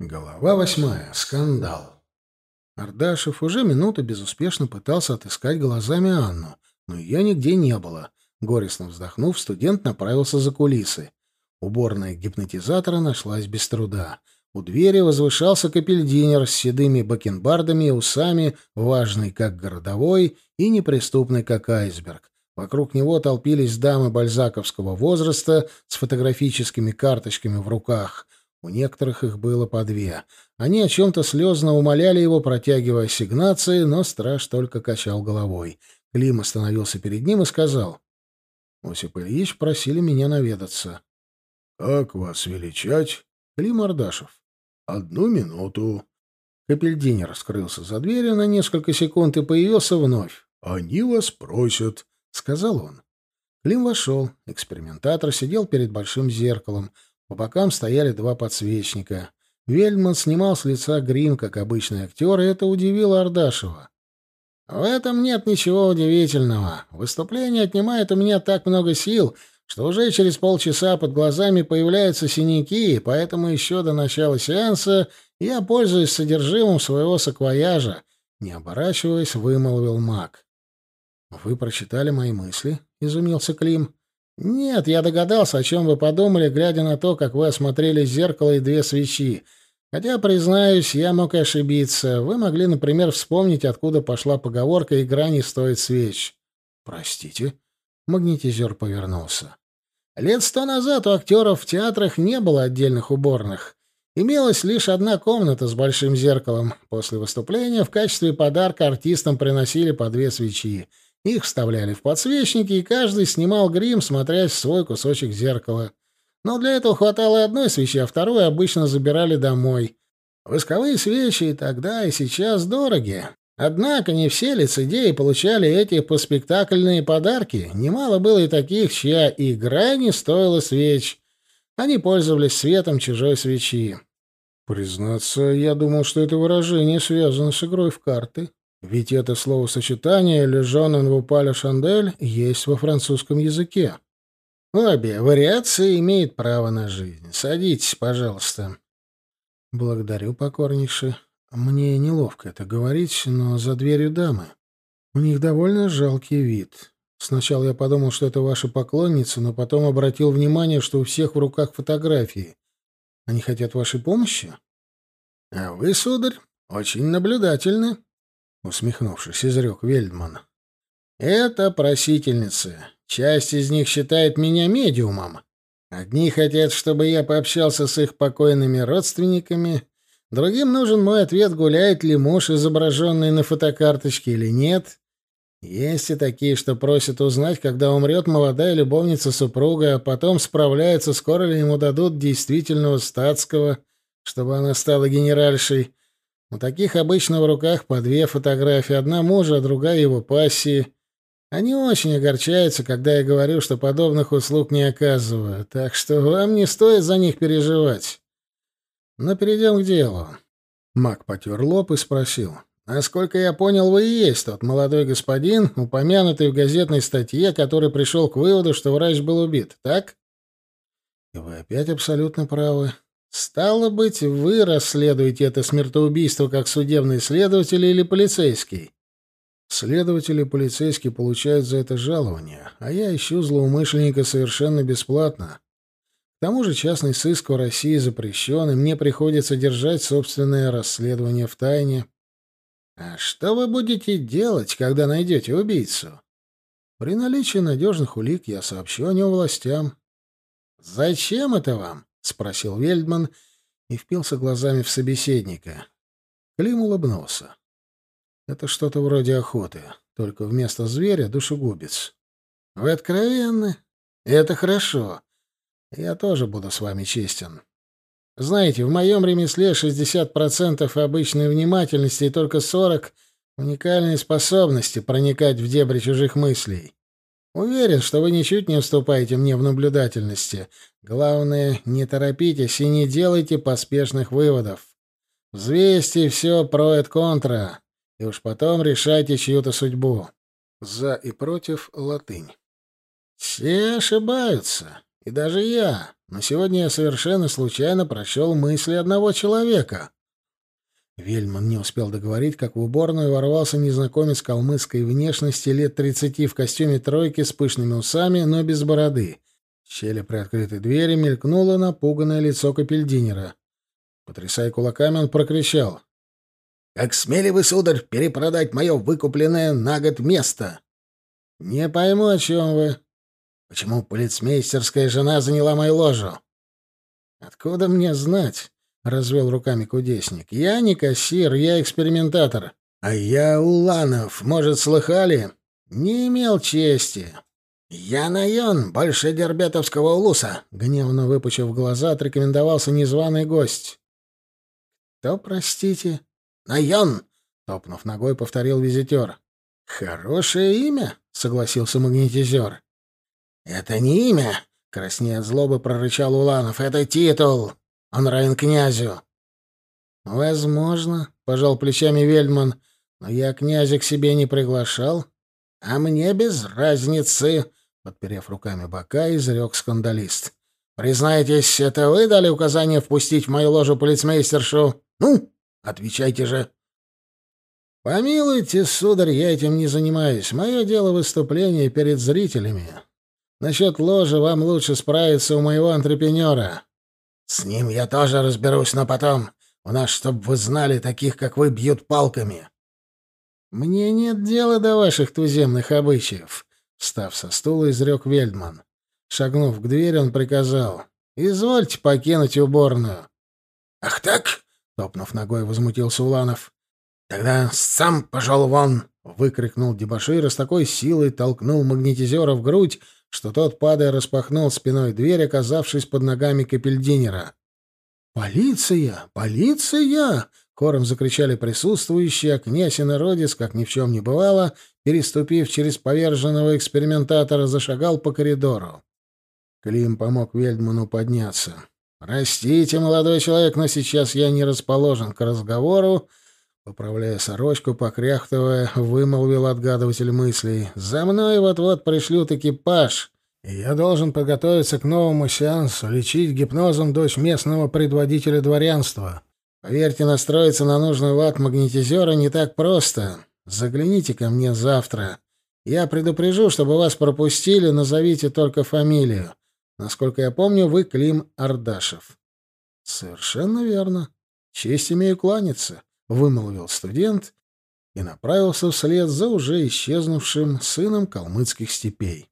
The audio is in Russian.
Голова восьмая. Скандал. Ардашев уже минуту безуспешно пытался отыскать глазами Анну, но ее нигде не было. Горестно вздохнув, студент направился за кулисы. Уборная гипнотизатора нашлась без труда. У двери возвышался капельдинер с седыми бакенбардами и усами, важный как городовой и неприступный как айсберг. Вокруг него толпились дамы бальзаковского возраста с фотографическими карточками в руках. У некоторых их было по две. Они о чем-то слезно умоляли его, протягивая ассигнации, но страж только качал головой. Клим остановился перед ним и сказал. «Осип Ильич просили меня наведаться». «Как вас величать?» «Клим Ардашев». «Одну минуту». Капельдинер скрылся за дверью на несколько секунд и появился вновь. «Они вас просят», — сказал он. Клим вошел. Экспериментатор сидел перед большим зеркалом. По бокам стояли два подсвечника. Вельдман снимал с лица грим, как обычный актер, и это удивило Ардашева. «В этом нет ничего удивительного. Выступление отнимает у меня так много сил, что уже через полчаса под глазами появляются синяки, поэтому еще до начала сеанса я пользуюсь содержимым своего саквояжа», — не оборачиваясь, вымолвил маг. «Вы прочитали мои мысли?» — изумился Клим. «Нет, я догадался, о чем вы подумали, глядя на то, как вы осмотрели зеркало и две свечи. Хотя, признаюсь, я мог и ошибиться. Вы могли, например, вспомнить, откуда пошла поговорка «игра не стоит свеч». «Простите?» Магнетизер повернулся. Лет сто назад у актеров в театрах не было отдельных уборных. Имелась лишь одна комната с большим зеркалом. После выступления в качестве подарка артистам приносили по две свечи — их вставляли в подсвечники, и каждый снимал грим, смотрясь в свой кусочек зеркала. Но для этого хватало одной свечи, а вторую обычно забирали домой. Восковые свечи и тогда, и сейчас дороги. Однако не все лицедеи получали эти поспектакльные подарки. Немало было и таких, чья игра не стоила свеч. Они пользовались светом чужой свечи. Признаться, я думал, что это выражение связано с игрой в карты. Ведь это словосочетание «лежон en вупаля шандель» есть во французском языке. Обе вариации имеют право на жизнь. Садитесь, пожалуйста. Благодарю покорнейше. Мне неловко это говорить, но за дверью дамы. У них довольно жалкий вид. Сначала я подумал, что это ваша поклонница, но потом обратил внимание, что у всех в руках фотографии. Они хотят вашей помощи? А вы, сударь, очень наблюдательны усмехнувшись, изрек Вельдман. Это просительницы. Часть из них считает меня медиумом. Одни хотят, чтобы я пообщался с их покойными родственниками, другим нужен мой ответ, гуляет ли муж, изображенный на фотокарточке или нет. Есть и такие, что просят узнать, когда умрет молодая любовница супруга, а потом справляются, скоро ли ему дадут действительного статского, чтобы она стала генеральшей. У таких обычно в руках по две фотографии, одна мужа, а другая его пассии. Они очень огорчаются, когда я говорю, что подобных услуг не оказываю, так что вам не стоит за них переживать. Но перейдем к делу. Мак потер лоб и спросил. «Насколько я понял, вы и есть тот молодой господин, упомянутый в газетной статье, который пришел к выводу, что врач был убит, так?» «И вы опять абсолютно правы. Стало быть, вы расследуете это смертоубийство как судебный следователь или полицейский? Следователь и полицейский получают за это жалование, а я ищу злоумышленника совершенно бесплатно. К тому же частный сыск в России запрещен, и мне приходится держать собственное расследование в тайне. А что вы будете делать, когда найдете убийцу? При наличии надежных улик я сообщу о нем властям. Зачем это вам? — спросил Вельдман и впился глазами в собеседника. Клим улыбнулся. «Это что-то вроде охоты, только вместо зверя — душегубец. Вы откровенны? Это хорошо. Я тоже буду с вами честен. Знаете, в моем ремесле 60% обычной внимательности и только 40% уникальной способности проникать в дебри чужих мыслей. Уверен, что вы ничуть не уступаете мне в наблюдательности. Главное, не торопитесь и не делайте поспешных выводов. Взвесьте все про и контра, и уж потом решайте чью-то судьбу. За и против латынь. Все ошибаются. И даже я. Но сегодня я совершенно случайно прочел мысли одного человека. Вельман не успел договорить, как в уборную ворвался незнакомец калмыцкой внешности лет тридцати в костюме тройки с пышными усами, но без бороды. В щели приоткрытой двери мелькнуло напуганное лицо капельдинера. Потрясая кулаками, он прокричал. «Как смели вы, сударь, перепродать мое выкупленное на год место?» «Не пойму, о чем вы. Почему полицмейстерская жена заняла мою ложу?» «Откуда мне знать?» — развел руками кудесник. «Я не кассир, я экспериментатор. А я Уланов, может, слыхали? Не имел чести. Я Найон, больше дербетовского улуса!» Гневно выпучив глаза, отрекомендовался незваный гость. «Кто, простите?» «Найон!» — топнув ногой, повторил визитер. «Хорошее имя», — согласился магнетизер. «Это не имя!» — краснея от злобы прорычал Уланов. «Это титул!» Он равен князю. Возможно, пожал плечами Вельман, но я князя к себе не приглашал. А мне без разницы, подперев руками бока, изрек скандалист. Признаетесь, это вы дали указание впустить в мою ложу полицмейстершу? Ну, отвечайте же. Помилуйте, сударь, я этим не занимаюсь. Мое дело выступление перед зрителями. Насчет ложи вам лучше справиться у моего антрепренера. С ним я тоже разберусь, но потом. У нас, чтобы вы знали, таких, как вы, бьют палками. Мне нет дела до ваших туземных обычаев, встав со стула, изрек Вельдман. Шагнув к двери, он приказал: "Извольте покинуть уборную". "Ах так?" топнув ногой, возмутился Уланов. "Тогда сам пошел вон!" выкрикнул дебошир и с такой силой толкнул магнетизера в грудь, что тот, падая, распахнул спиной дверь, оказавшись под ногами капельдинера. «Полиция! Полиция!» — хором закричали присутствующие, а князь и народец, как ни в чем не бывало, переступив через поверженного экспериментатора, зашагал по коридору. Клим помог Вельдману подняться. «Простите, молодой человек, но сейчас я не расположен к разговору», Поправляя сорочку, покряхтывая, вымолвил отгадыватель мыслей. «За мной вот-вот пришлют экипаж, и я должен подготовиться к новому сеансу, лечить гипнозом дочь местного предводителя дворянства. Поверьте, настроиться на нужный лад магнетизера не так просто. Загляните ко мне завтра. Я предупрежу, чтобы вас пропустили, назовите только фамилию. Насколько я помню, вы Клим Ардашев». «Совершенно верно. Честь имею кланяться». — вымолвил студент и направился вслед за уже исчезнувшим сыном калмыцких степей.